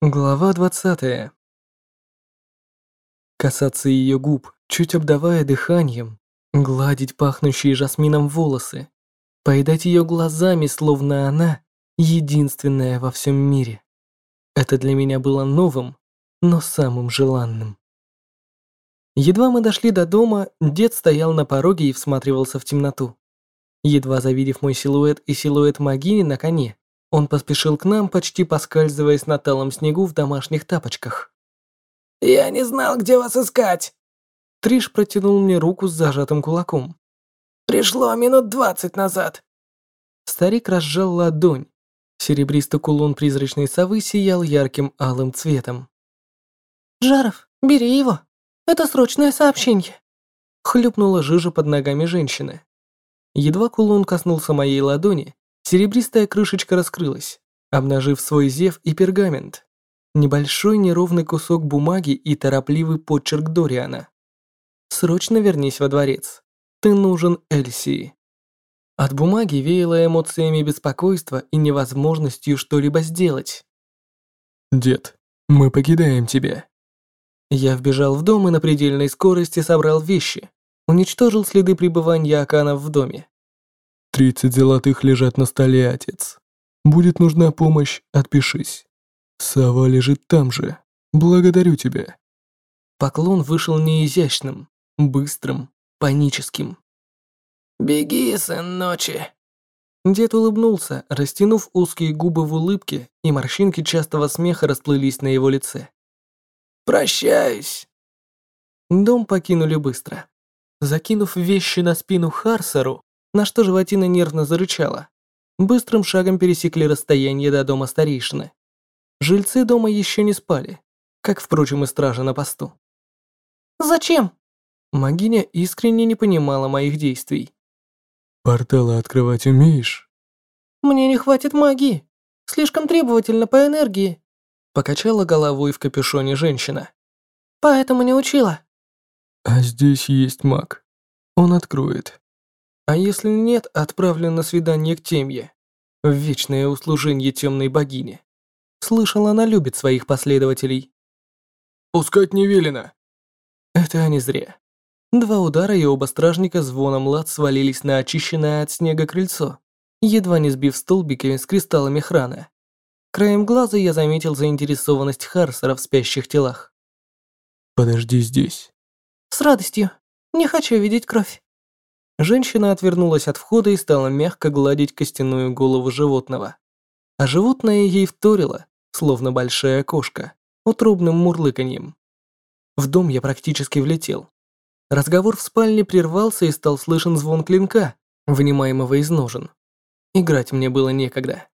Глава 20. Касаться ее губ, чуть обдавая дыханием, гладить пахнущие жасмином волосы, поедать ее глазами, словно она единственная во всем мире. Это для меня было новым, но самым желанным. Едва мы дошли до дома, дед стоял на пороге и всматривался в темноту. Едва завидев мой силуэт и силуэт Магини на коне, он поспешил к нам, почти поскальзываясь на талом снегу в домашних тапочках. «Я не знал, где вас искать!» Триш протянул мне руку с зажатым кулаком. «Пришло минут двадцать назад!» Старик разжал ладонь. Серебристый кулон призрачной совы сиял ярким алым цветом. «Жаров, бери его. Это срочное сообщение!» Хлюпнула жижа под ногами женщины. Едва кулон коснулся моей ладони, Серебристая крышечка раскрылась, обнажив свой зев и пергамент. Небольшой неровный кусок бумаги и торопливый подчерк Дориана. «Срочно вернись во дворец. Ты нужен Эльсии». От бумаги веяло эмоциями беспокойства и невозможностью что-либо сделать. «Дед, мы покидаем тебя». Я вбежал в дом и на предельной скорости собрал вещи, уничтожил следы пребывания Аканов в доме. Тридцать золотых лежат на столе, отец. Будет нужна помощь, отпишись. Сова лежит там же. Благодарю тебя. Поклон вышел неизящным, быстрым, паническим. «Беги, сын ночи!» Дед улыбнулся, растянув узкие губы в улыбке, и морщинки частого смеха расплылись на его лице. «Прощаюсь!» Дом покинули быстро. Закинув вещи на спину Харсеру, на что животина нервно зарычала. Быстрым шагом пересекли расстояние до дома старейшины. Жильцы дома еще не спали, как, впрочем, и стража на посту. «Зачем?» Магиня искренне не понимала моих действий. «Порталы открывать умеешь?» «Мне не хватит магии. Слишком требовательно по энергии», покачала головой в капюшоне женщина. «Поэтому не учила». «А здесь есть маг. Он откроет. А если нет, отправлю на свидание к Темье, в вечное услужение темной богине. Слышал, она любит своих последователей. «Пускать не велено!» Это они зря. Два удара и оба стражника звоном лад свалились на очищенное от снега крыльцо, едва не сбив столбиками с кристаллами храна. Краем глаза я заметил заинтересованность Харсера в спящих телах. «Подожди здесь». «С радостью. Не хочу видеть кровь». Женщина отвернулась от входа и стала мягко гладить костяную голову животного. А животное ей вторило, словно большая кошка, утробным мурлыканьем. В дом я практически влетел. Разговор в спальне прервался и стал слышен звон клинка, вынимаемого из ножен. Играть мне было некогда.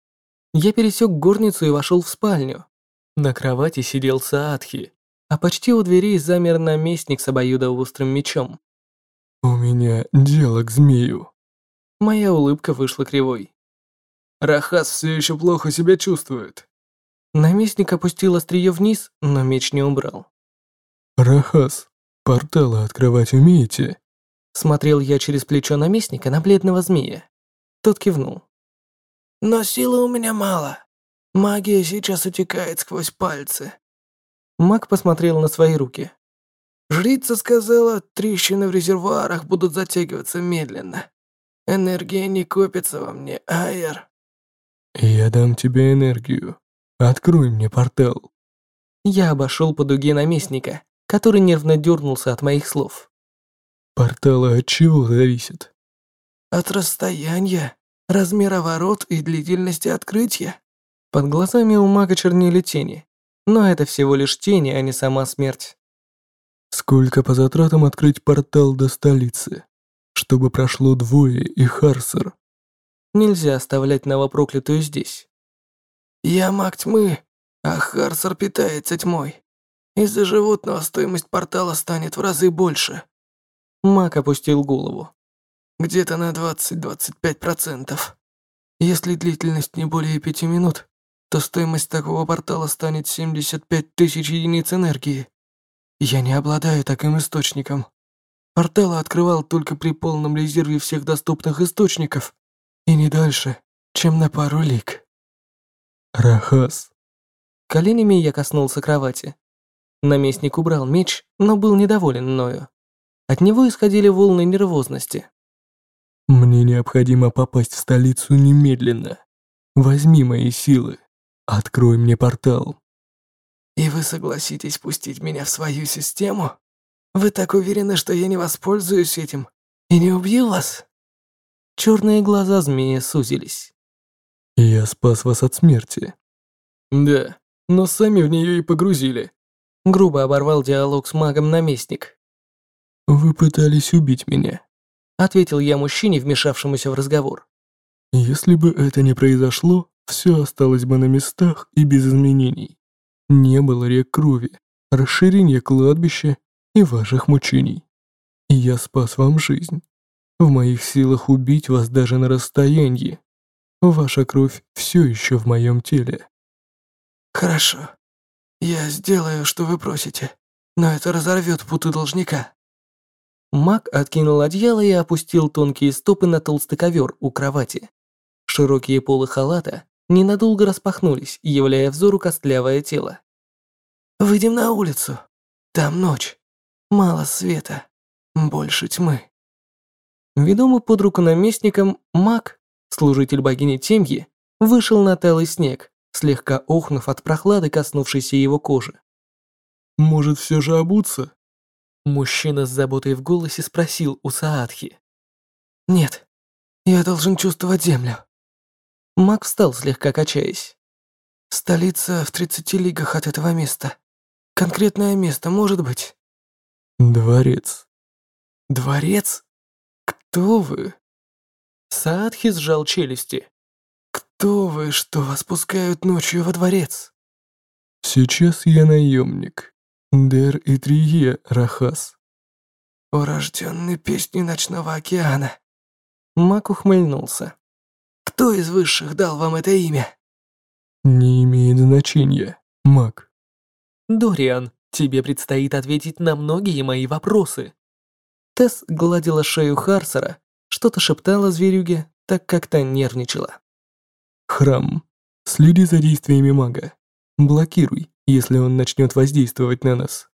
Я пересек горницу и вошел в спальню. На кровати сидел Саатхи, а почти у дверей замер наместник с обоюдоострым мечом. «У меня дело к змею». Моя улыбка вышла кривой. «Рахас все еще плохо себя чувствует». Наместник опустил острие вниз, но меч не убрал. «Рахас, порталы открывать умеете?» Смотрел я через плечо наместника на бледного змея. Тот кивнул. «Но силы у меня мало. Магия сейчас утекает сквозь пальцы». Маг посмотрел на свои руки. Жрица сказала, трещины в резервуарах будут затягиваться медленно. Энергия не копится во мне, Айер. Я дам тебе энергию. Открой мне портал. Я обошел по дуге наместника, который нервно дернулся от моих слов. Порталы от чего зависят? От расстояния, размера ворот и длительности открытия. Под глазами у мага чернели тени, но это всего лишь тени, а не сама смерть. Сколько по затратам открыть портал до столицы, чтобы прошло двое и Харсер? Нельзя оставлять новопроклятую здесь. Я маг тьмы, а Харсер питается тьмой. Из-за животного стоимость портала станет в разы больше. Маг опустил голову. Где-то на 20-25%. Если длительность не более пяти минут, то стоимость такого портала станет 75 тысяч единиц энергии. Я не обладаю таким источником. Порталы открывал только при полном резерве всех доступных источников. И не дальше, чем на пару лик. Рахас, Коленями я коснулся кровати. Наместник убрал меч, но был недоволен мною. От него исходили волны нервозности. «Мне необходимо попасть в столицу немедленно. Возьми мои силы. Открой мне портал». «И вы согласитесь пустить меня в свою систему? Вы так уверены, что я не воспользуюсь этим и не убью вас?» Черные глаза змея сузились. «Я спас вас от смерти». «Да, но сами в нее и погрузили», — грубо оборвал диалог с магом наместник. «Вы пытались убить меня», — ответил я мужчине, вмешавшемуся в разговор. «Если бы это не произошло, все осталось бы на местах и без изменений. Не было рек крови, расширения кладбища и ваших мучений. И я спас вам жизнь. В моих силах убить вас даже на расстоянии. Ваша кровь все еще в моем теле. Хорошо. Я сделаю, что вы просите, но это разорвет путы должника. Мак откинул одеяло и опустил тонкие стопы на толстый ковер у кровати. Широкие полы халата ненадолго распахнулись, являя взору костлявое тело. «Выйдем на улицу. Там ночь. Мало света. Больше тьмы». Ведомый под руку наместником, маг, служитель богини Темьи, вышел на талый снег, слегка охнув от прохлады, коснувшейся его кожи. «Может, все же обуться?» Мужчина с заботой в голосе спросил у Саадхи. «Нет, я должен чувствовать землю». Маг встал, слегка качаясь. «Столица в 30 лигах от этого места. Конкретное место может быть?» «Дворец». «Дворец? Кто вы?» Саадхи сжал челюсти. «Кто вы, что вас пускают ночью во дворец?» «Сейчас я наемник. Дер и Трие, Рахас». «Урожденный песней ночного океана». Мак ухмыльнулся. «Кто из высших дал вам это имя?» «Не имеет значения, маг». «Дориан, тебе предстоит ответить на многие мои вопросы». Тесс гладила шею Харсера, что-то шептала зверюге, так как та нервничала. «Храм, следи за действиями мага. Блокируй, если он начнет воздействовать на нас».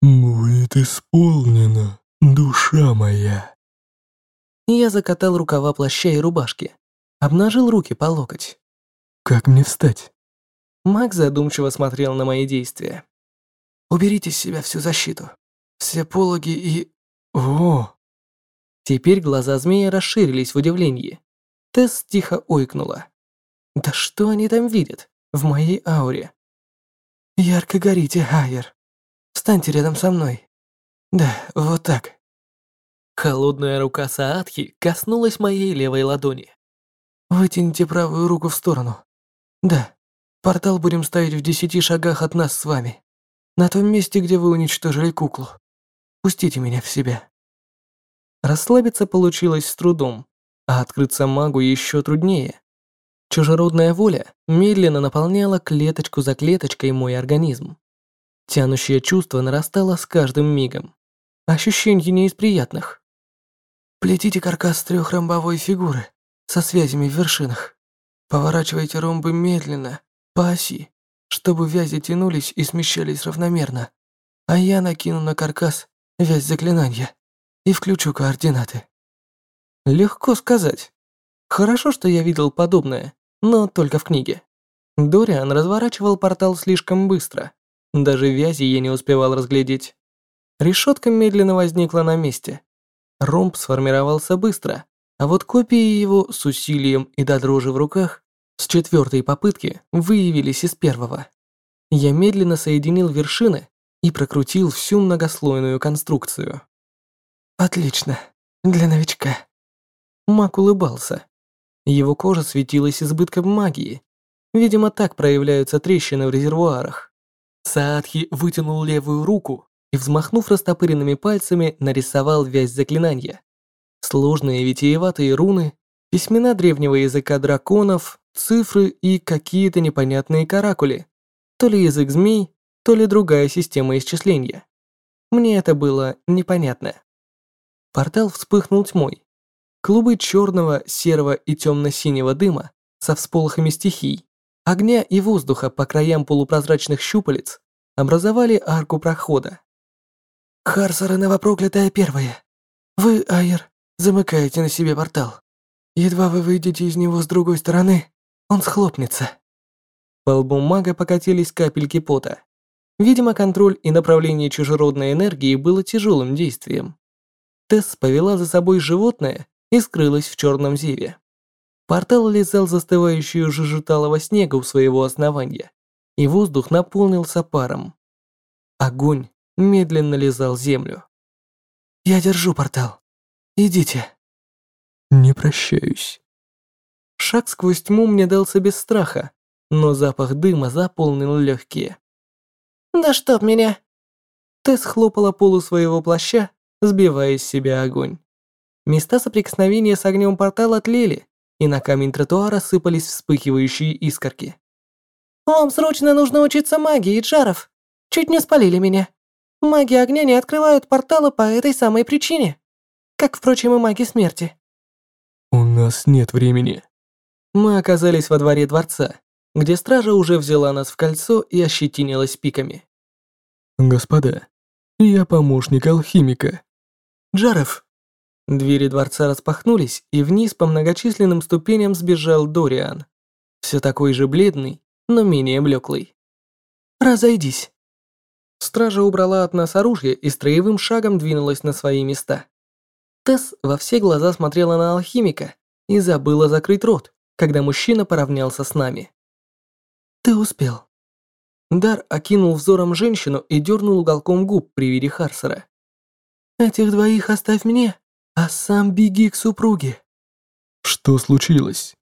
«Будет исполнено, душа моя». Я закатал рукава плаща и рубашки, обнажил руки по локоть. «Как мне встать?» Маг задумчиво смотрел на мои действия. «Уберите с себя всю защиту, все пологи и... О!» Теперь глаза змея расширились в удивлении. Тесс тихо ойкнула. «Да что они там видят? В моей ауре?» «Ярко горите, Айер. Встаньте рядом со мной. Да, вот так». Холодная рука Саадхи коснулась моей левой ладони. «Вытяните правую руку в сторону. Да, портал будем ставить в десяти шагах от нас с вами. На том месте, где вы уничтожили куклу. Пустите меня в себя». Расслабиться получилось с трудом, а открыться магу еще труднее. Чужеродная воля медленно наполняла клеточку за клеточкой мой организм. Тянущее чувство нарастало с каждым мигом. Ощущение не из приятных. Плетите каркас трехромбовой фигуры со связями в вершинах. Поворачивайте ромбы медленно, по оси, чтобы вязи тянулись и смещались равномерно. А я накину на каркас вязь заклинания и включу координаты. Легко сказать. Хорошо, что я видел подобное, но только в книге. Дориан разворачивал портал слишком быстро. Даже вязи я не успевал разглядеть. Решетка медленно возникла на месте. Ромб сформировался быстро, а вот копии его с усилием и до дрожи в руках с четвертой попытки выявились из первого. Я медленно соединил вершины и прокрутил всю многослойную конструкцию. «Отлично. Для новичка». Мак улыбался. Его кожа светилась избытком магии. Видимо, так проявляются трещины в резервуарах. Саадхи вытянул левую руку и, взмахнув растопыренными пальцами, нарисовал вязь заклинания. Сложные витиеватые руны, письмена древнего языка драконов, цифры и какие-то непонятные каракули. То ли язык змей, то ли другая система исчисления. Мне это было непонятно. Портал вспыхнул тьмой, Клубы черного, серого и темно-синего дыма со всполохами стихий огня и воздуха по краям полупрозрачных щупалец образовали арку прохода. «Харсары новопроклятая первая. Вы, Айер, замыкаете на себе портал. Едва вы выйдете из него с другой стороны, он схлопнется». По лбу мага покатились капельки пота. Видимо, контроль и направление чужеродной энергии было тяжелым действием. Тесс повела за собой животное и скрылась в черном зеве. Портал лизал застывающую жижеталого снега у своего основания, и воздух наполнился паром. Огонь медленно лизал землю. «Я держу портал. Идите». «Не прощаюсь». Шаг сквозь тьму мне дался без страха, но запах дыма заполнил легкие. «Да чтоб меня!» Тесс хлопала полу своего плаща, сбивая из себя огонь. Места соприкосновения с огнем портала тлели, и на камень тротуара сыпались вспыхивающие искорки. «Вам срочно нужно учиться магии, Джаров. Чуть не спалили меня. Маги огня не открывают порталы по этой самой причине. Как, впрочем, и маги смерти». «У нас нет времени». Мы оказались во дворе дворца, где стража уже взяла нас в кольцо и ощетинилась пиками. «Господа, я помощник алхимика». «Джаров!» Двери дворца распахнулись, и вниз по многочисленным ступеням сбежал Дориан. Все такой же бледный, но менее блеклый. «Разойдись!» Стража убрала от нас оружие и строевым шагом двинулась на свои места. Тесс во все глаза смотрела на алхимика и забыла закрыть рот, когда мужчина поравнялся с нами. «Ты успел». Дар окинул взором женщину и дернул уголком губ при виде Харсера. «Этих двоих оставь мне, а сам беги к супруге». «Что случилось?»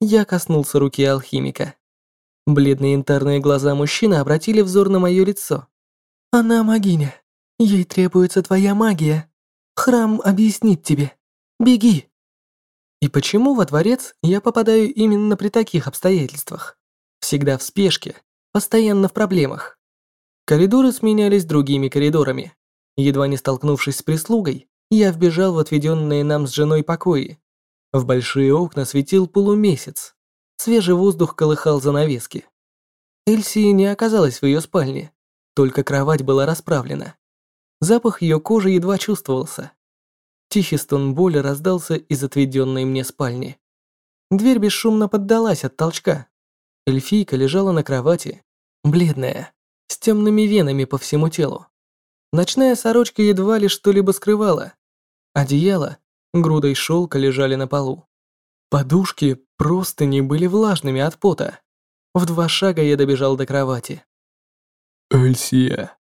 Я коснулся руки алхимика. Бледные янтарные глаза мужчины обратили взор на мое лицо. «Она магиня. Ей требуется твоя магия. Храм объяснит тебе. Беги!» И почему во дворец я попадаю именно при таких обстоятельствах? Всегда в спешке, постоянно в проблемах. Коридоры сменялись другими коридорами. Едва не столкнувшись с прислугой, я вбежал в отведенные нам с женой покои. В большие окна светил полумесяц. Свежий воздух колыхал занавески. Эльси не оказалась в ее спальне, только кровать была расправлена. Запах ее кожи едва чувствовался. Тихий стон боли раздался из отведенной мне спальни. Дверь бесшумно поддалась от толчка. Эльфийка лежала на кровати, бледная, с темными венами по всему телу. Ночная сорочка едва ли что-либо скрывала. Одеяло, грудой шелка лежали на полу. Подушки просто не были влажными от пота. В два шага я добежал до кровати. Эльсия.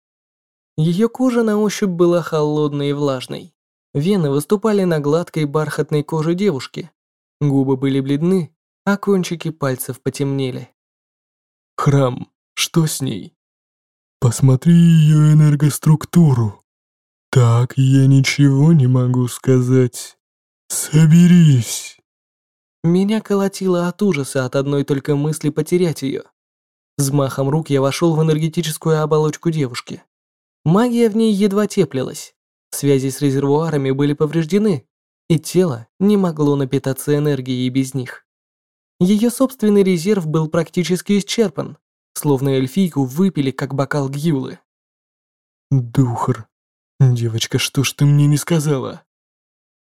Ее кожа на ощупь была холодной и влажной. Вены выступали на гладкой бархатной коже девушки. Губы были бледны, а кончики пальцев потемнели. Храм, что с ней? Посмотри ее энергоструктуру. Так я ничего не могу сказать. Соберись. Меня колотило от ужаса от одной только мысли потерять ее. Взмахом рук я вошел в энергетическую оболочку девушки. Магия в ней едва теплилась. Связи с резервуарами были повреждены, и тело не могло напитаться энергией без них. Ее собственный резерв был практически исчерпан, словно эльфийку выпили как бокал гюлы. Духар, девочка, что ж ты мне не сказала?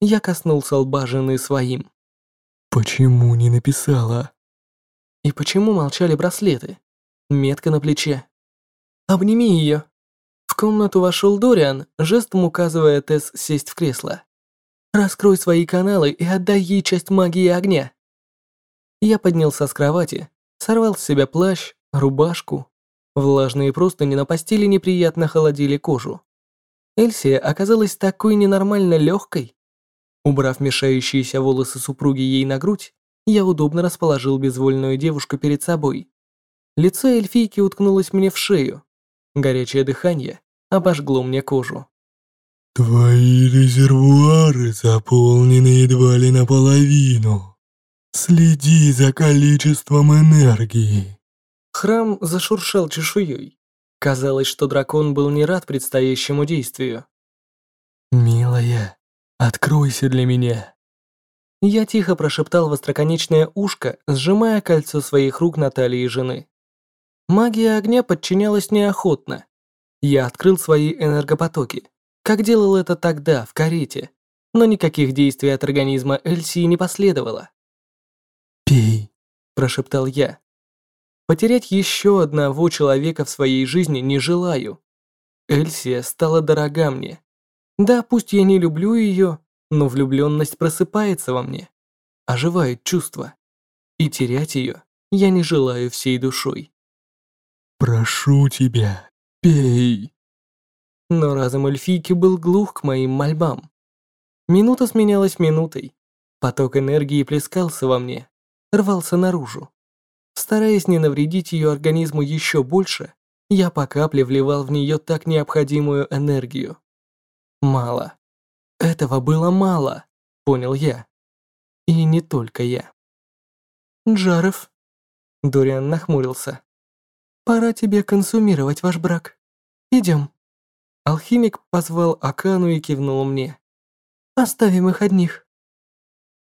Я коснулся лба жены своим. Почему не написала? И почему молчали браслеты? Метка на плече. Обними ее. Комнату вошел Дориан, жестом указывая Тесс сесть в кресло. Раскрой свои каналы и отдай ей часть магии огня. Я поднялся с кровати, сорвал с себя плащ, рубашку. Влажные простыни на постели неприятно холодили кожу. Эльсия оказалась такой ненормально легкой. Убрав мешающиеся волосы супруги ей на грудь, я удобно расположил безвольную девушку перед собой. Лицо эльфийки уткнулось мне в шею. Горячее дыхание обожгло мне кожу. «Твои резервуары заполнены едва ли наполовину», Следи за количеством энергии. Храм зашуршал чешуей. Казалось, что дракон был не рад предстоящему действию. Милая, откройся для меня. Я тихо прошептал в остроконечное ушко, сжимая кольцо своих рук на талии жены. Магия огня подчинялась неохотно. Я открыл свои энергопотоки, как делал это тогда, в карете, но никаких действий от организма Эльсии не последовало. «Пей», – прошептал я. Потерять еще одного человека в своей жизни не желаю. Эльсия стала дорога мне. Да, пусть я не люблю ее, но влюбленность просыпается во мне, оживает чувство. И терять ее я не желаю всей душой. «Прошу тебя, пей!» Но разум эльфийки был глух к моим мольбам. Минута сменялась минутой. Поток энергии плескался во мне, рвался наружу. Стараясь не навредить ее организму еще больше, я по капле вливал в нее так необходимую энергию. Мало. Этого было мало, понял я. И не только я. Джаров. Дориан нахмурился. Пора тебе консумировать ваш брак. Идем. Алхимик позвал Акану и кивнул мне. Оставим их одних.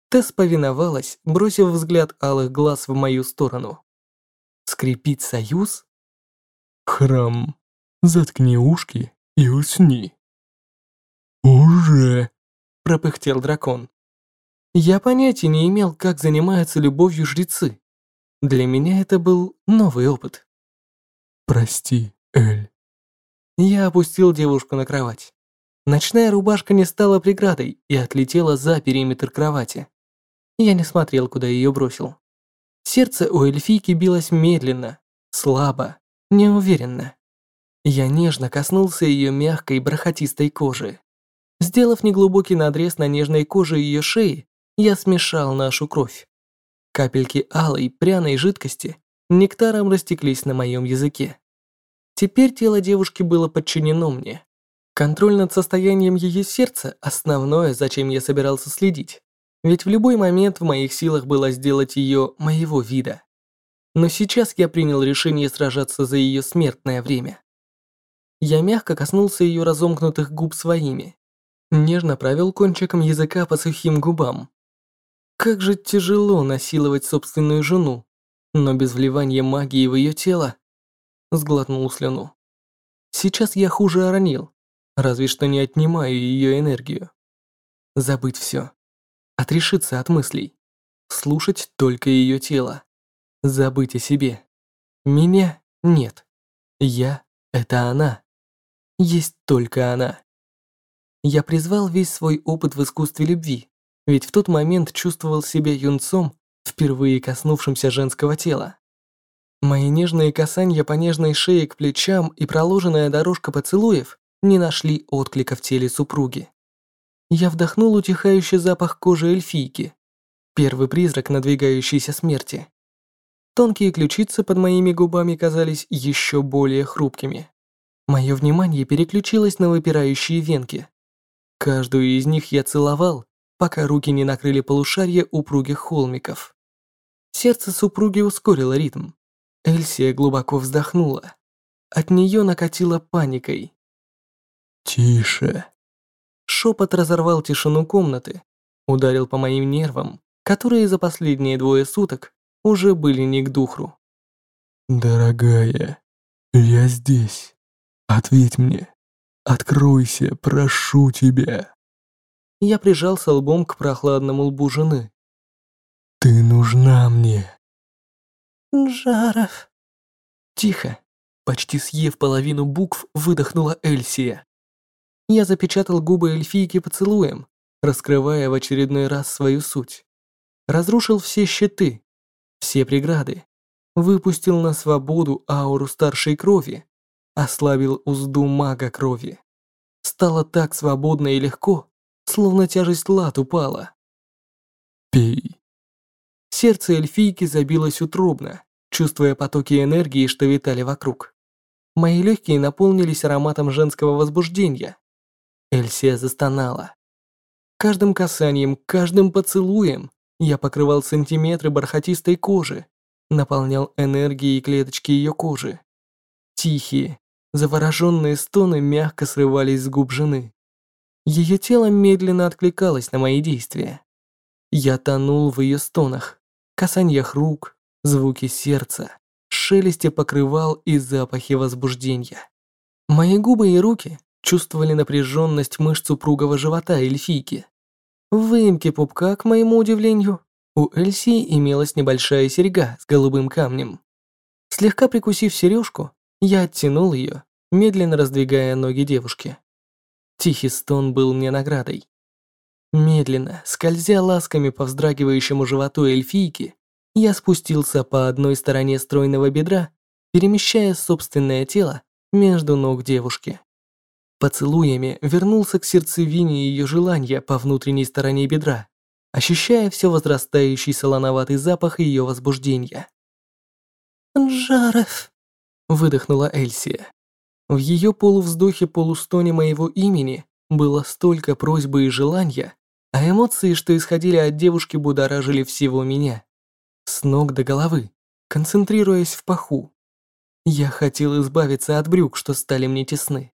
Тесс повиновалась, бросив взгляд алых глаз в мою сторону. Скрепить союз? Храм, заткни ушки и усни. «Уже!» – пропыхтел дракон. Я понятия не имел, как занимаются любовью жрецы. Для меня это был новый опыт. «Прости, Эль». Я опустил девушку на кровать. Ночная рубашка не стала преградой и отлетела за периметр кровати. Я не смотрел, куда ее бросил. Сердце у эльфийки билось медленно, слабо, неуверенно. Я нежно коснулся ее мягкой бархатистой кожи. Сделав неглубокий надрез на нежной коже ее шеи, я смешал нашу кровь. Капельки алой, пряной жидкости нектаром растеклись на моем языке. Теперь тело девушки было подчинено мне. Контроль над состоянием ее сердца – основное, зачем я собирался следить. Ведь в любой момент в моих силах было сделать ее моего вида. Но сейчас я принял решение сражаться за ее смертное время. Я мягко коснулся ее разомкнутых губ своими, Нежно провел кончиком языка по сухим губам. Как же тяжело насиловать собственную жену, но без вливания магии в ее тело. Сглотнул слюну. Сейчас я хуже оронил, разве что не отнимаю ее энергию. Забыть все. Отрешиться от мыслей. Слушать только ее тело. Забыть о себе. Меня нет. Я — это она. Есть только она. Я призвал весь свой опыт в искусстве любви, ведь в тот момент чувствовал себя юнцом, впервые коснувшимся женского тела. Мои нежные касания по нежной шее к плечам и проложенная дорожка поцелуев не нашли отклика в теле супруги. Я вдохнул утихающий запах кожи эльфийки, первый призрак надвигающейся смерти. Тонкие ключицы под моими губами казались еще более хрупкими. Мое внимание переключилось на выпирающие венки. Каждую из них я целовал, пока руки не накрыли полушарие упругих холмиков. Сердце супруги ускорило ритм. Эльсия глубоко вздохнула. От нее накатила паникой. «Тише!» Шепот разорвал тишину комнаты, ударил по моим нервам, которые за последние двое суток уже были не к духу. «Дорогая, я здесь. Ответь мне, Откройся, прошу тебя. Я прижался лбом к прохладному лбу жены. Ты нужна мне. Жаров. Тихо. Почти съев половину букв, выдохнула Эльсия. Я запечатал губы эльфийки поцелуем, раскрывая в очередной раз свою суть. Разрушил все щиты, все преграды. Выпустил на свободу ауру старшей крови, ослабил узду мага крови. Стало так свободно и легко, словно тяжесть лад упала. «Пей». Сердце эльфийки забилось утробно, чувствуя потоки энергии, что витали вокруг. Мои легкие наполнились ароматом женского возбуждения. Эльсия застонала. Каждым касанием, каждым поцелуем я покрывал сантиметры бархатистой кожи, наполнял энергией клеточки ее кожи. Тихие, Завороженные стоны мягко срывались с губ жены. Ее тело медленно откликалось на мои действия. Я тонул в ее стонах, касаниях рук, звуки сердца, шелесте покрывал и запахи возбуждения. Мои губы и руки чувствовали напряженность мышц упругого живота эльфийки. В выемке пупка, к моему удивлению, у Эльси имелась небольшая серьга с голубым камнем. Слегка прикусив сережку, я оттянул ее, медленно раздвигая ноги девушки. Тихий стон был мне наградой. Медленно, скользя ласками по вздрагивающему животу эльфийки, я спустился по одной стороне стройного бедра, перемещая собственное тело между ног девушки. Поцелуями вернулся к сердцевине ее желания по внутренней стороне бедра, ощущая все возрастающий солоноватый запах ее возбуждения. «Жаров», — выдохнула Эльсия. В ее полувздохе-полустоне моего имени было столько просьбы и желания, а эмоции, что исходили от девушки, будоражили всего меня. С ног до головы, концентрируясь в паху. Я хотел избавиться от брюк, что стали мне тесны.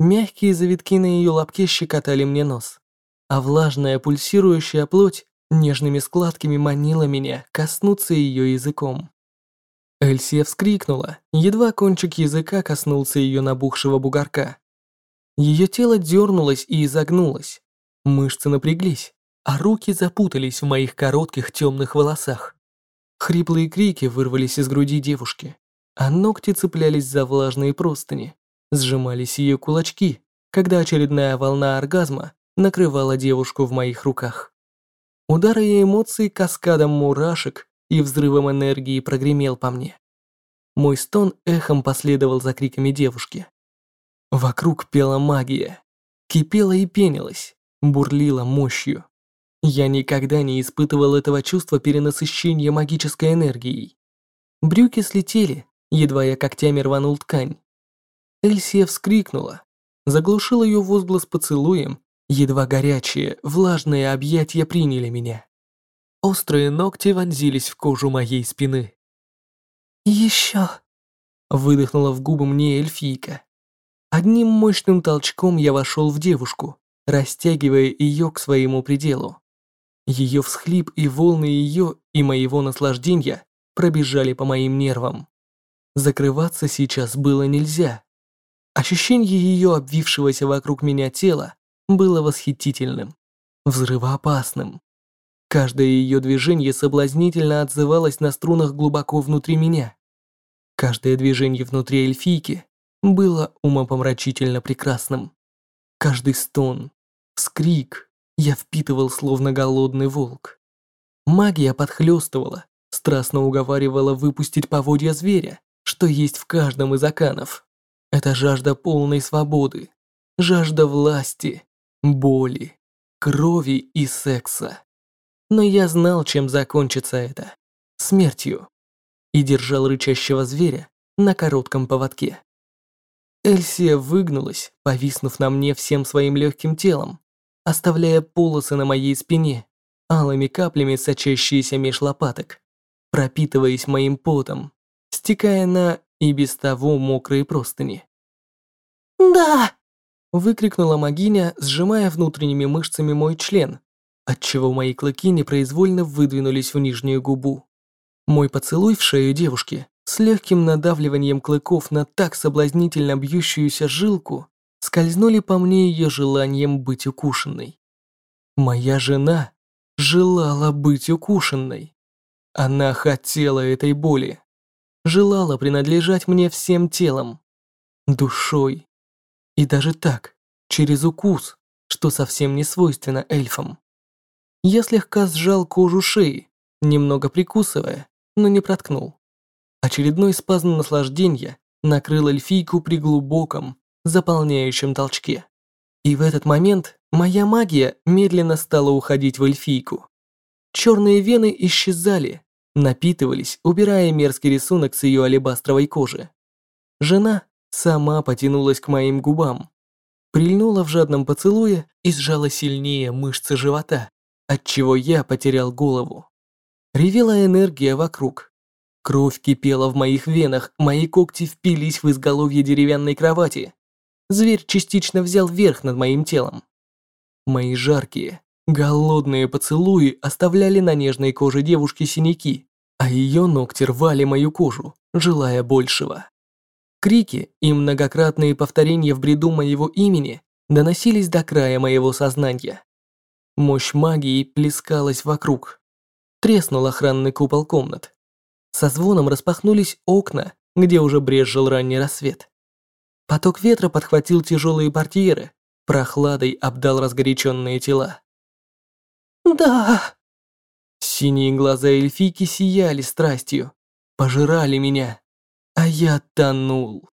Мягкие завитки на ее лобке щекотали мне нос, а влажная пульсирующая плоть нежными складками манила меня коснуться ее языком. Эльсия вскрикнула, едва кончик языка коснулся ее набухшего бугорка. Ее тело дернулось и изогнулось, мышцы напряглись, а руки запутались в моих коротких темных волосах. Хриплые крики вырвались из груди девушки, а ногти цеплялись за влажные простыни, сжимались ее кулачки, когда очередная волна оргазма накрывала девушку в моих руках. Удар ее эмоций каскадом мурашек и взрывом энергии прогремел по мне. Мой стон эхом последовал за криками девушки. Вокруг пела магия, кипела и пенилась, бурлила мощью. Я никогда не испытывал этого чувства перенасыщения магической энергией. Брюки слетели, едва я когтями рванул ткань. Эльсия вскрикнула, заглушил ее возглас поцелуем, едва горячие, влажные объятия приняли меня. Острые ногти вонзились в кожу моей спины. «Еще!» — выдохнула в губы мне эльфийка. Одним мощным толчком я вошел в девушку, растягивая ее к своему пределу. Ее всхлип и волны ее и моего наслаждения пробежали по моим нервам. Закрываться сейчас было нельзя. Ощущение ее обвившегося вокруг меня тела было восхитительным, взрывоопасным. Каждое ее движение соблазнительно отзывалось на струнах глубоко внутри меня. Каждое движение внутри эльфийки было умопомрачительно прекрасным. Каждый стон, вскрик я впитывал словно голодный волк. Магия подхлёстывала, страстно уговаривала выпустить поводья зверя, что есть в каждом из оканов. Это жажда полной свободы, жажда власти, боли, крови и секса. Но я знал, чем закончится это. Смертью. И держал рычащего зверя на коротком поводке. Эльсия выгнулась, повиснув на мне всем своим легким телом, оставляя полосы на моей спине, алыми каплями сочащиеся меж лопаток, пропитываясь моим потом, стекая на и без того мокрые простыни. «Да!» – выкрикнула Магиня, сжимая внутренними мышцами мой член, отчего мои клыки непроизвольно выдвинулись в нижнюю губу. Мой поцелуй в шею девушки с легким надавливанием клыков на так соблазнительно бьющуюся жилку скользнули по мне ее желанием быть укушенной. Моя жена желала быть укушенной. Она хотела этой боли. Желала принадлежать мне всем телом, душой. И даже так, через укус, что совсем не свойственно эльфам. Я слегка сжал кожу шеи, немного прикусывая, но не проткнул. Очередной спазм наслаждения накрыл эльфийку при глубоком, заполняющем толчке. И в этот момент моя магия медленно стала уходить в эльфийку. Черные вены исчезали, напитывались, убирая мерзкий рисунок с ее алебастровой кожи. Жена сама потянулась к моим губам, прильнула в жадном поцелуе и сжала сильнее мышцы живота отчего я потерял голову. Ревела энергия вокруг. Кровь кипела в моих венах, мои когти впились в изголовье деревянной кровати. Зверь частично взял верх над моим телом. Мои жаркие, Голодные поцелуи оставляли на нежной коже девушки синяки, а ее ногти рвали мою кожу, желая большего. Крики и многократные повторения в бреду моего имени доносились до края моего сознания. Мощь магии плескалась вокруг. Треснул охранный купол комнат. Со звоном распахнулись окна, где уже брезжил ранний рассвет. Поток ветра подхватил тяжелые портьеры, прохладой обдал разгоряченные тела. «Да!» Синие глаза эльфийки сияли страстью, пожирали меня, а я тонул.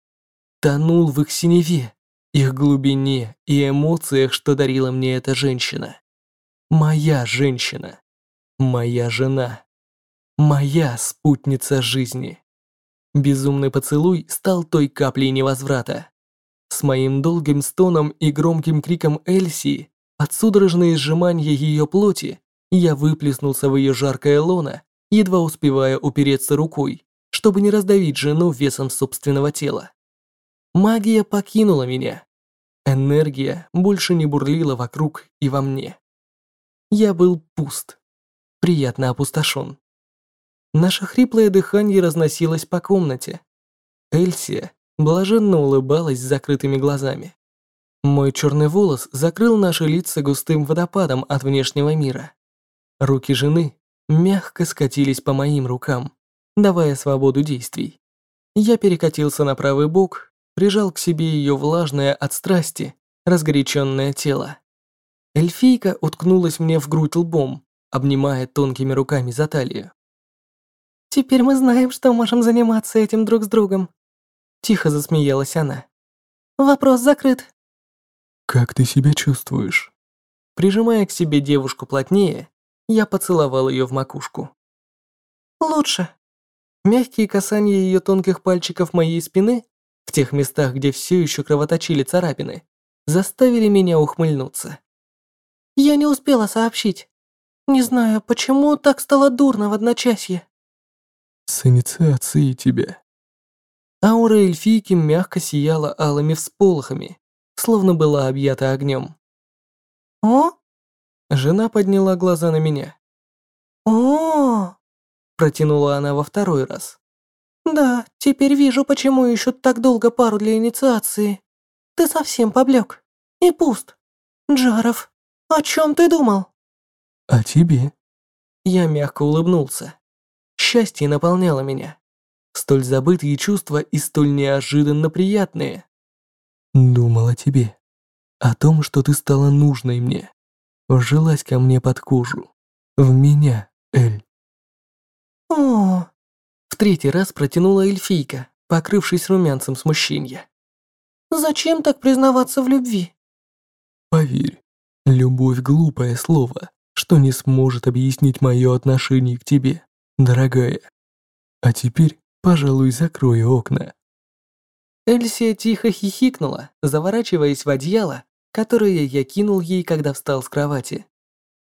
Тонул в их синеве, их глубине и эмоциях, что дарила мне эта женщина. Моя женщина. Моя жена. Моя спутница жизни. Безумный поцелуй стал той каплей невозврата. С моим долгим стоном и громким криком Эльси, от судорожные сжимания ее плоти, я выплеснулся в ее жаркое лоно, едва успевая упереться рукой, чтобы не раздавить жену весом собственного тела. Магия покинула меня. Энергия больше не бурлила вокруг и во мне. Я был пуст, приятно опустошен. Наше хриплое дыхание разносилось по комнате. Эльсия блаженно улыбалась с закрытыми глазами. Мой черный волос закрыл наши лица густым водопадом от внешнего мира. Руки жены мягко скатились по моим рукам, давая свободу действий. Я перекатился на правый бок, прижал к себе ее влажное от страсти, разгоряченное тело. Эльфийка уткнулась мне в грудь лбом, обнимая тонкими руками за талию. Теперь мы знаем, что можем заниматься этим друг с другом. Тихо засмеялась она. Вопрос закрыт. Как ты себя чувствуешь? Прижимая к себе девушку плотнее, я поцеловал ее в макушку. Лучше. Мягкие касания ее тонких пальчиков моей спины, в тех местах, где все еще кровоточили царапины, заставили меня ухмыльнуться. Я не успела сообщить. Не знаю, почему так стало дурно в одночасье. С инициацией тебя. Аура эльфийки мягко сияла алыми всполохами, словно была объята огнем. О? Жена подняла глаза на меня. О! Протянула она во второй раз. Да, теперь вижу, почему ищут так долго пару для инициации. Ты совсем поблек. И пуст. Джаров, о чем ты думал? О тебе. Я мягко улыбнулся. Счастье наполняло меня. Столь забытые чувства и столь неожиданно приятные. Думал о тебе. О том, что ты стала нужной мне. Вжилась ко мне под кожу. В меня, Эль. О, в третий раз протянула эльфийка, покрывшись румянцем смущения. Зачем так признаваться в любви? Поверь, любовь глупое слово, что не сможет объяснить мое отношение к тебе дорогая. А теперь, пожалуй, закрою окна». Эльсия тихо хихикнула, заворачиваясь в одеяло, которое я кинул ей, когда встал с кровати.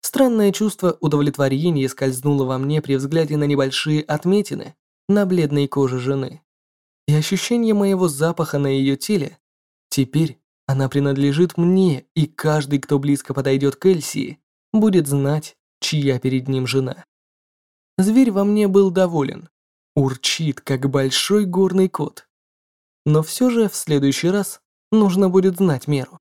Странное чувство удовлетворения скользнуло во мне при взгляде на небольшие отметины на бледной коже жены. И ощущение моего запаха на ее теле. Теперь она принадлежит мне, и каждый, кто близко подойдет к Эльсии, будет знать, чья перед ним жена. Зверь во мне был доволен. Урчит, как большой горный кот. Но все же в следующий раз нужно будет знать меру.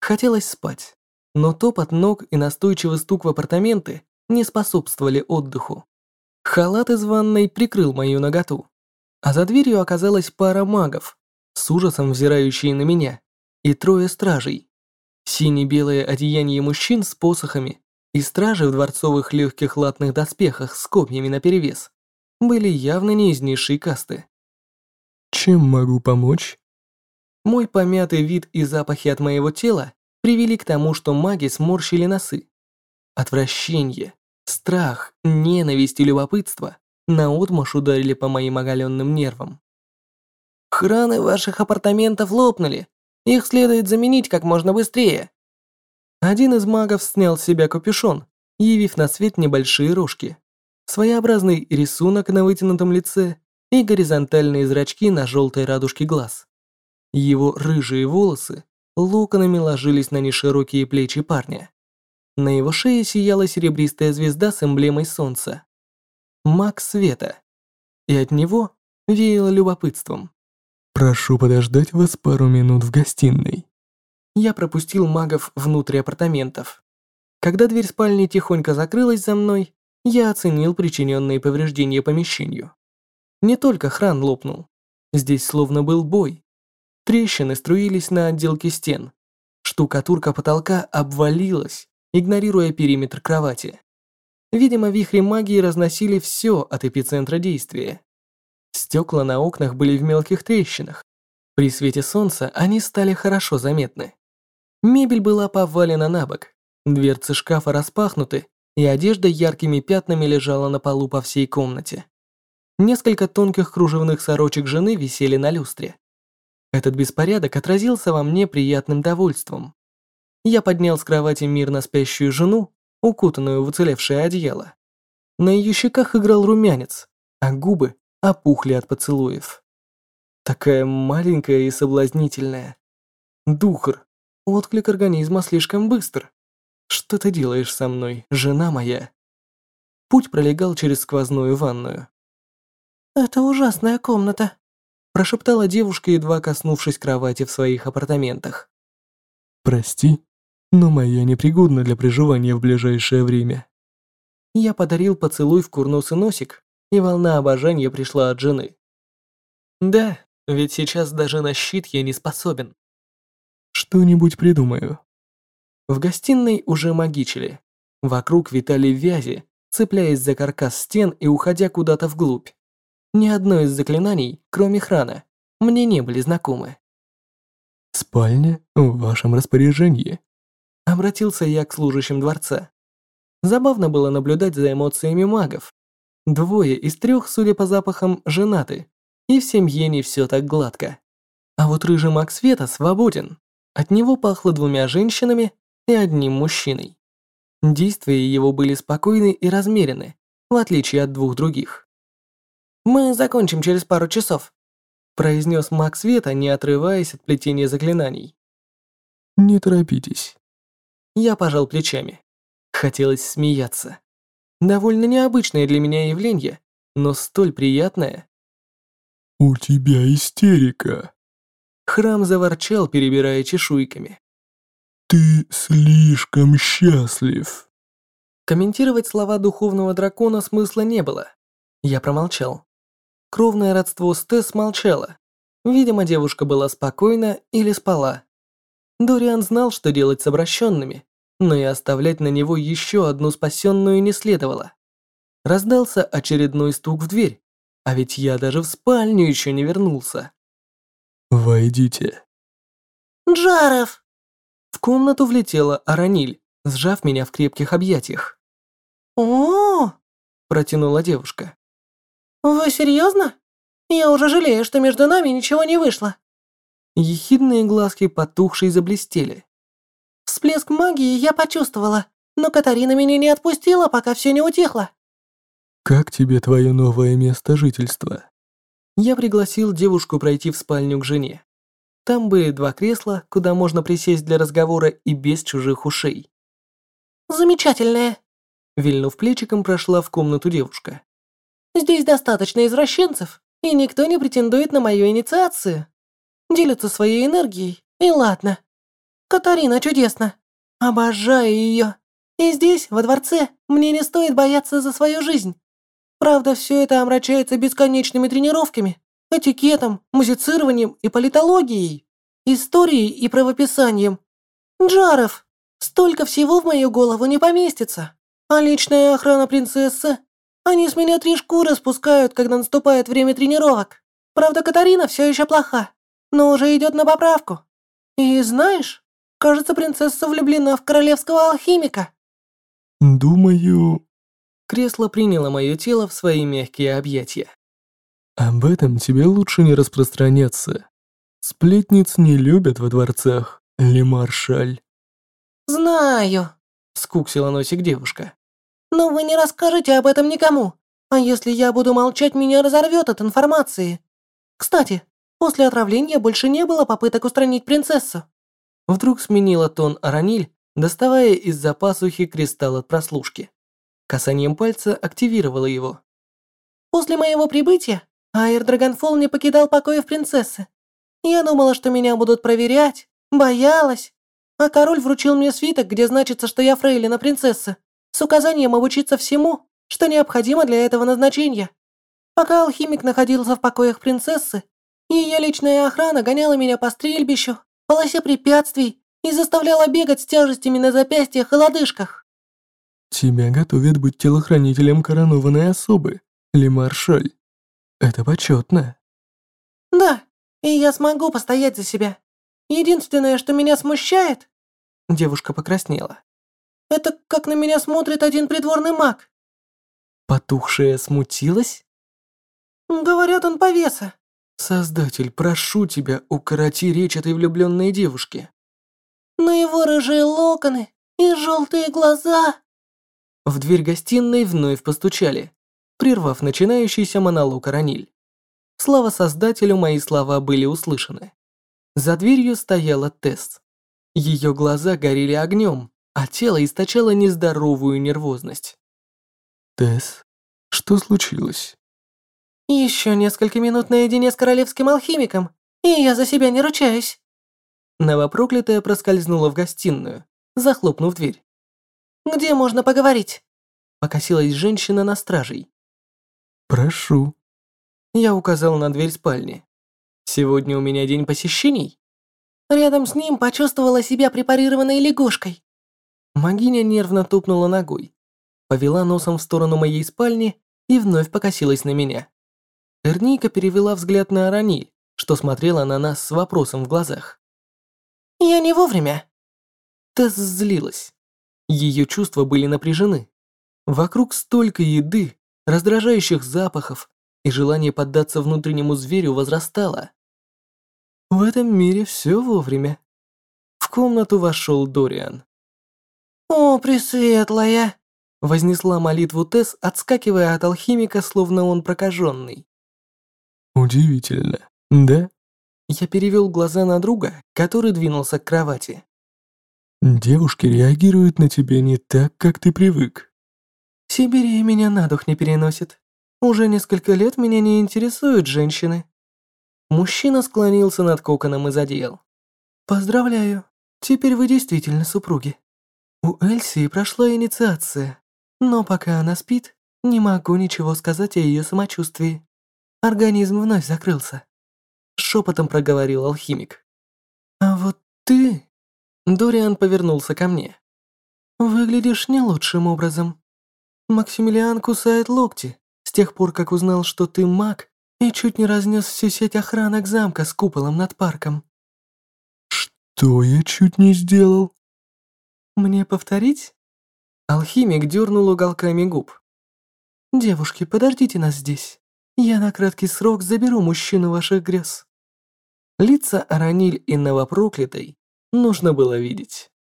Хотелось спать, но топот ног и настойчивый стук в апартаменты не способствовали отдыху. Халат из ванной прикрыл мою наготу, а за дверью оказалась пара магов, с ужасом взирающие на меня, и трое стражей. Сине-белое одеяние мужчин с посохами и стражи в дворцовых легких латных доспехах с копьями наперевес были явно не из низшей касты. «Чем могу помочь?» Мой помятый вид и запахи от моего тела привели к тому, что маги сморщили носы. Отвращение, страх, ненависть и любопытство наотмашь ударили по моим оголенным нервам. «Храны ваших апартаментов лопнули. Их следует заменить как можно быстрее», один из магов снял с себя капюшон, явив на свет небольшие рожки, своеобразный рисунок на вытянутом лице и горизонтальные зрачки на желтой радужке глаз. Его рыжие волосы локонами ложились на неширокие плечи парня. На его шее сияла серебристая звезда с эмблемой солнца. Маг света. И от него веяло любопытством. Прошу подождать вас пару минут в гостиной. Я пропустил магов внутрь апартаментов. Когда дверь спальни тихонько закрылась за мной, я оценил причиненные повреждения помещению. Не только хран лопнул. Здесь словно был бой. Трещины струились на отделке стен. Штукатурка потолка обвалилась, игнорируя периметр кровати. Видимо, вихри магии разносили все от эпицентра действия. Стекла на окнах были в мелких трещинах. При свете солнца они стали хорошо заметны. Мебель была повалена на бок, дверцы шкафа распахнуты, и одежда яркими пятнами лежала на полу по всей комнате. Несколько тонких кружевных сорочек жены висели на люстре. Этот беспорядок отразился во мне приятным довольством. Я поднял с кровати мирно спящую жену, укутанную в уцелевшее одеяло. На ее щеках играл румянец, а губы опухли от поцелуев. Такая маленькая и соблазнительная. Духр, отклик организма слишком быстр. Что ты делаешь со мной, жена моя? Путь пролегал через сквозную ванную. «Это ужасная комната», прошептала девушка, едва коснувшись кровати в своих апартаментах. «Прости, но моя непригодна для проживания в ближайшее время». Я подарил поцелуй в курносый носик, и волна обожания пришла от жены. Да, ведь сейчас даже на щит я не способен. Что-нибудь придумаю. В гостиной уже магичили. Вокруг витали вязи, цепляясь за каркас стен и уходя куда-то вглубь. Ни одно из заклинаний, кроме храна, мне не были знакомы. «Спальня в вашем распоряжении», — обратился я к служащим дворца. Забавно было наблюдать за эмоциями магов. Двое из трех, судя по запахам, женаты, и в семье не все так гладко. А вот рыжий маг света свободен. От него пахло двумя женщинами и одним мужчиной. Действия его были спокойны и размерены, в отличие от двух других. «Мы закончим через пару часов», произнес маг света, не отрываясь от плетения заклинаний. «Не торопитесь». Я пожал плечами. Хотелось смеяться. Довольно необычное для меня явление, но столь приятное. «У тебя истерика». Храм заворчал, перебирая чешуйками. «Ты слишком счастлив». Комментировать слова духовного дракона смысла не было. Я промолчал. Кровное родство с Тесс молчало. Видимо, девушка была спокойна или спала. Дориан знал, что делать с обращенными, но и оставлять на него еще одну спасенную не следовало. Раздался очередной стук в дверь, а ведь я даже в спальню еще не вернулся. «Войдите». «Джаров!» В комнату влетела Араниль, сжав меня в крепких объятиях. «О!» – протянула девушка. «Вы серьезно? Я уже жалею, что между нами ничего не вышло». Ехидные глазки потухшей заблестели. Всплеск магии я почувствовала, но Катарина меня не отпустила, пока все не утихло. «Как тебе твое новое место жительства?» Я пригласил девушку пройти в спальню к жене. Там были два кресла, куда можно присесть для разговора и без чужих ушей. «Замечательное!» Вильнув плечиком, прошла в комнату девушка. Здесь достаточно извращенцев, и никто не претендует на мою инициацию. Делятся своей энергией, и ладно. Катарина чудесно. Обожаю ее. И здесь, во дворце, мне не стоит бояться за свою жизнь. Правда, все это омрачается бесконечными тренировками, этикетом, музицированием и политологией, историей и правописанием. Джаров, столько всего в мою голову не поместится. А личная охрана принцессы они с меня три шкуры спускают, когда наступает время тренировок. Правда, Катарина все еще плоха, но уже идет на поправку. И знаешь, кажется, принцесса влюблена в королевского алхимика. Думаю... Кресло приняло мое тело в свои мягкие объятия. Об этом тебе лучше не распространяться. Сплетниц не любят во дворцах, Лемаршаль. Знаю, скуксила носик девушка. Но вы не расскажете об этом никому. А если я буду молчать, меня разорвет от информации. Кстати, после отравления больше не было попыток устранить принцессу. Вдруг сменила тон Араниль, доставая из-за пасухи кристалл от прослушки. Касанием пальца активировала его. «После моего прибытия Айр Драгонфол не покидал покоев принцессы. Я думала, что меня будут проверять, боялась. А король вручил мне свиток, где значится, что я фрейлина принцессы, с указанием обучиться всему, что необходимо для этого назначения. Пока алхимик находился в покоях принцессы, ее личная охрана гоняла меня по стрельбищу, полосе препятствий и заставляла бегать с тяжестями на запястьях и лодыжках. Тебя готовят быть телохранителем коронованной особы, Лемаршаль. Это почетно. Да, и я смогу постоять за себя. Единственное, что меня смущает...» Девушка покраснела. «Это как на меня смотрит один придворный маг». Потухшая смутилась? «Говорят, он повеса». «Создатель, прошу тебя, укороти речь этой влюбленной девушки». «Но его рыжие локоны и желтые глаза...» В дверь гостиной вновь постучали, прервав начинающийся монолог Араниль. Слава Создателю, мои слова были услышаны. За дверью стояла Тесс. Ее глаза горели огнем, а тело источало нездоровую нервозность. Тесс, что случилось? Еще несколько минут наедине с королевским алхимиком, и я за себя не ручаюсь. Новопроклятая проскользнула в гостиную, захлопнув дверь. «Где можно поговорить?» Покосилась женщина на стражей. «Прошу». Я указал на дверь спальни. Сегодня у меня день посещений. Рядом с ним почувствовала себя препарированной лягушкой. Магиня нервно тупнула ногой, повела носом в сторону моей спальни и вновь покосилась на меня. Эрника перевела взгляд на Араниль, что смотрела на нас с вопросом в глазах. «Я не вовремя». Тесс злилась. Ее чувства были напряжены. Вокруг столько еды, раздражающих запахов, и желание поддаться внутреннему зверю возрастало. В этом мире все вовремя. В комнату вошел Дориан. «О, Пресветлая!» Вознесла молитву Тесс, отскакивая от алхимика, словно он прокаженный. Удивительно, да? Я перевел глаза на друга, который двинулся к кровати. Девушки реагируют на тебя не так, как ты привык. Сибирия меня на дух не переносит. Уже несколько лет меня не интересуют женщины. Мужчина склонился над коконом и задел. Поздравляю, теперь вы действительно супруги. У Эльсии прошла инициация, но пока она спит, не могу ничего сказать о ее самочувствии. Организм вновь закрылся. Шепотом проговорил алхимик. А вот ты... Дориан повернулся ко мне. Выглядишь не лучшим образом. Максимилиан кусает локти, с тех пор, как узнал, что ты маг, и чуть не разнес всю сеть охранок замка с куполом над парком. Что я чуть не сделал? Мне повторить? Алхимик дернул уголками губ. Девушки, подождите нас здесь. Я на краткий срок заберу мужчину ваших грез. Лица Араниль и Новопроклятой нужно было видеть.